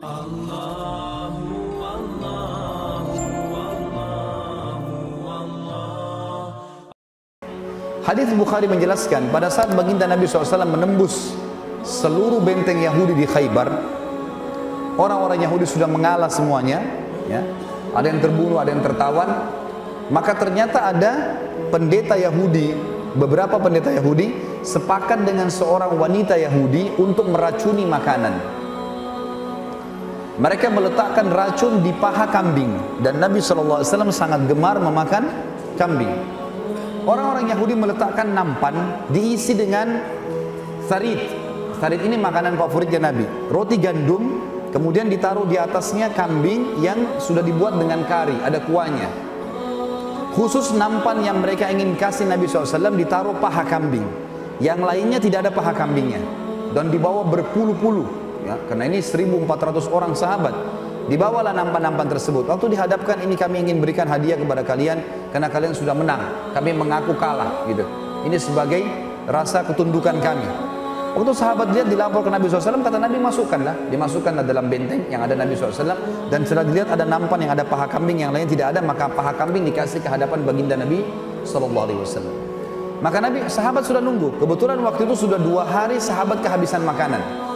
Hadis Bukhari menjelaskan pada saat baginda Nabi SAW menembus seluruh benteng Yahudi di Khaybar, orang-orang Yahudi sudah mengalah semuanya, ya. ada yang terbunuh, ada yang tertawan, maka ternyata ada pendeta Yahudi, beberapa pendeta Yahudi sepakat dengan seorang wanita Yahudi untuk meracuni makanan. Mereka meletakkan racun di paha kambing dan Nabi SAW sangat gemar memakan kambing. Orang-orang Yahudi meletakkan nampan diisi dengan sarit. Sarit ini makanan favoritnya Nabi. Roti gandum, kemudian ditaruh di atasnya kambing yang sudah dibuat dengan kari, ada kuahnya. Khusus nampan yang mereka ingin kasih Nabi SAW ditaruh paha kambing. Yang lainnya tidak ada paha kambingnya. Dan dibawa berpuluh-puluh. Ya, karena ini 1400 orang sahabat. Dibawalah nampan-nampan tersebut. Waktu dihadapkan ini kami ingin berikan hadiah kepada kalian karena kalian sudah menang. Kami mengaku kalah gitu. Ini sebagai rasa ketundukan kami. Waktu sahabat lihat dilapor ke Nabi SAW, kata Nabi masukkanlah. Dimasukkanlah dalam benteng yang ada Nabi SAW. Dan setelah dilihat ada nampan yang ada paha kambing, yang lain tidak ada, maka paha kambing dikasih ke hadapan baginda Nabi SAW. Maka Nabi, sahabat sudah nunggu. Kebetulan waktu itu sudah dua hari sahabat kehabisan makanan.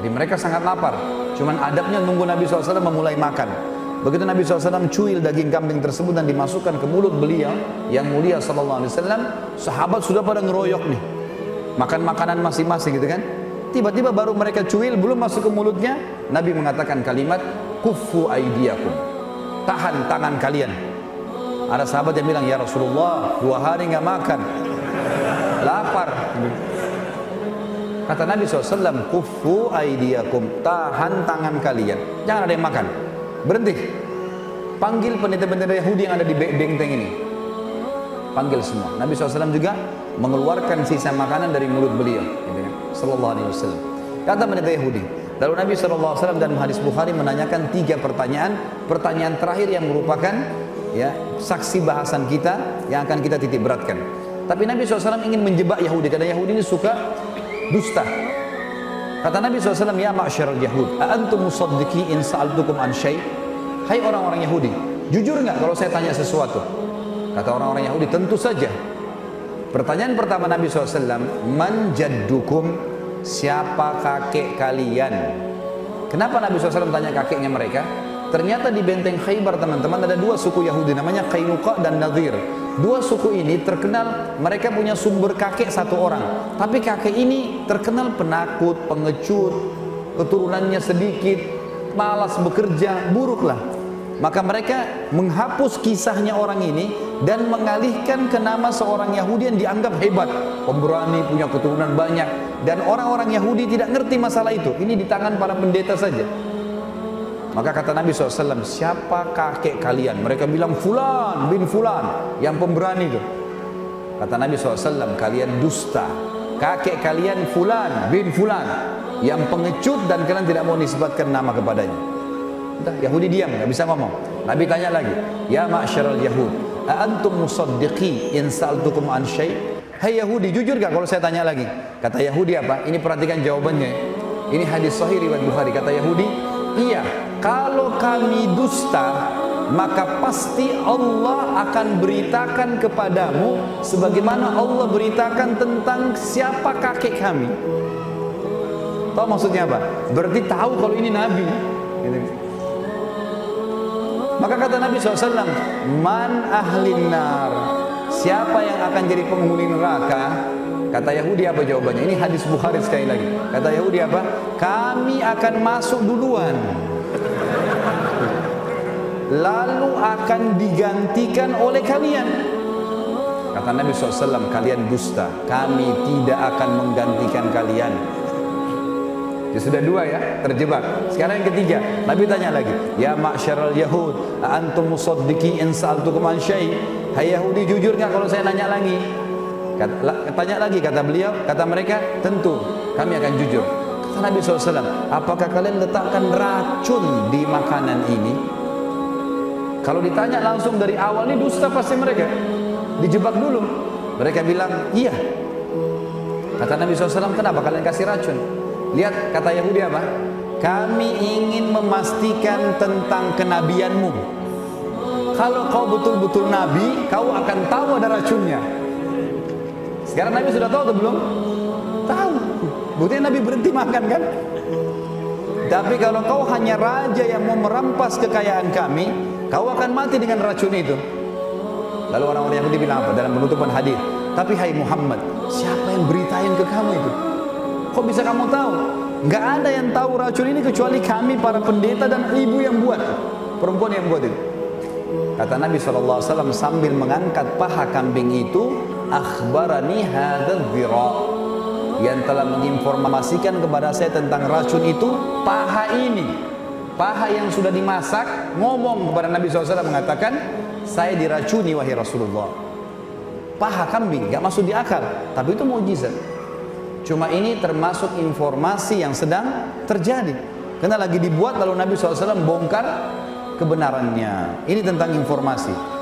Jadi mereka sangat lapar. Cuman adabnya nunggu Nabi SAW memulai makan. Begitu Nabi SAW cuil daging kambing tersebut dan dimasukkan ke mulut beliau yang mulia SAW, sahabat sudah pada ngeroyok nih. Makan makanan masing-masing gitu kan. Tiba-tiba baru mereka cuil, belum masuk ke mulutnya, Nabi mengatakan kalimat, kufu aidiakum. Tahan tangan kalian. Ada sahabat yang bilang, ya Rasulullah, dua hari nggak makan. Lapar. Kata Nabi SAW, kufu aidiakum, tahan tangan kalian. Jangan ada yang makan. Berhenti. Panggil pendeta-pendeta Yahudi yang ada di benteng ini. Panggil semua. Nabi SAW juga mengeluarkan sisa makanan dari mulut beliau. Gitu kan? Sallallahu alaihi wasallam. Kata pendeta Yahudi. Lalu Nabi SAW dan hadis Bukhari menanyakan tiga pertanyaan. Pertanyaan terakhir yang merupakan ya saksi bahasan kita yang akan kita titik beratkan. Tapi Nabi SAW ingin menjebak Yahudi karena Yahudi ini suka dusta. Kata Nabi SAW, Ya ma'asyarul Yahud, Antum musaddiki in sa'altukum an syai' Hai orang-orang Yahudi, jujur nggak kalau saya tanya sesuatu? Kata orang-orang Yahudi, tentu saja. Pertanyaan pertama Nabi SAW, Man jaddukum, siapa kakek kalian? Kenapa Nabi SAW tanya kakeknya mereka? Ternyata di benteng Khaybar teman-teman ada dua suku Yahudi namanya Qainuqa dan Nadir. Dua suku ini terkenal mereka punya sumber kakek satu orang. Tapi kakek ini terkenal penakut, pengecut, keturunannya sedikit, malas bekerja, buruklah. Maka mereka menghapus kisahnya orang ini dan mengalihkan ke nama seorang Yahudi yang dianggap hebat, pemberani, punya keturunan banyak. Dan orang-orang Yahudi tidak ngerti masalah itu. Ini di tangan para pendeta saja. Maka kata Nabi SAW, siapa kakek kalian? Mereka bilang Fulan bin Fulan, yang pemberani itu. Kata Nabi SAW, kalian dusta. Kakek kalian Fulan bin Fulan, yang pengecut dan kalian tidak mau nisbatkan nama kepadanya. Entah, Yahudi diam, nggak bisa ngomong. Nabi tanya lagi, Ya ma'asyaral Yahud, Antum musaddiqi in sa'altukum an syai' Hai Yahudi, jujur gak kalau saya tanya lagi? Kata Yahudi apa? Ini perhatikan jawabannya. Ini hadis sahih riwayat Bukhari. Kata Yahudi, iya, kalau kami dusta, maka pasti Allah akan beritakan kepadamu sebagaimana Allah beritakan tentang siapa kakek kami. Tahu maksudnya apa? Berarti tahu kalau ini Nabi. Gitu. Maka kata Nabi SAW, Man ahlin nar, siapa yang akan jadi penghuni neraka? Kata Yahudi apa jawabannya? Ini hadis Bukhari sekali lagi. Kata Yahudi apa? Kami akan masuk duluan lalu akan digantikan oleh kalian. Kata Nabi SAW, kalian dusta, kami tidak akan menggantikan kalian. Ya sudah dua ya, terjebak. Sekarang yang ketiga, Nabi tanya lagi, Ya ma'syaral Yahud, antum musaddiki in sa'altukum an Hai Yahudi, jujur nggak kalau saya nanya lagi? Kata, tanya lagi, kata beliau, kata mereka, tentu kami akan jujur. Kata Nabi SAW, apakah kalian letakkan racun di makanan ini? Kalau ditanya langsung dari awal ini dusta pasti mereka dijebak dulu. Mereka bilang iya. Kata Nabi SAW kenapa kalian kasih racun? Lihat kata Yahudi apa? kami ingin memastikan tentang kenabianmu. Kalau kau betul-betul nabi, kau akan tahu ada racunnya. Sekarang Nabi sudah tahu atau belum? Tahu. Buktinya Nabi berhenti makan kan? Tapi kalau kau hanya raja yang mau merampas kekayaan kami, kau akan mati dengan racun itu. Lalu orang-orang Yahudi bilang apa dalam penutupan hadis? Tapi hai Muhammad, siapa yang beritain ke kamu itu? Kok bisa kamu tahu? Gak ada yang tahu racun ini kecuali kami para pendeta dan ibu yang buat, perempuan yang buat itu. Kata Nabi SAW sambil mengangkat paha kambing itu, akhbarani hadzal yang telah menginformasikan kepada saya tentang racun itu paha ini paha yang sudah dimasak ngomong kepada Nabi SAW mengatakan saya diracuni wahai Rasulullah. Paha kambing gak masuk di akal tapi itu mujizat. Cuma ini termasuk informasi yang sedang terjadi. Karena lagi dibuat lalu Nabi SAW bongkar kebenarannya. Ini tentang informasi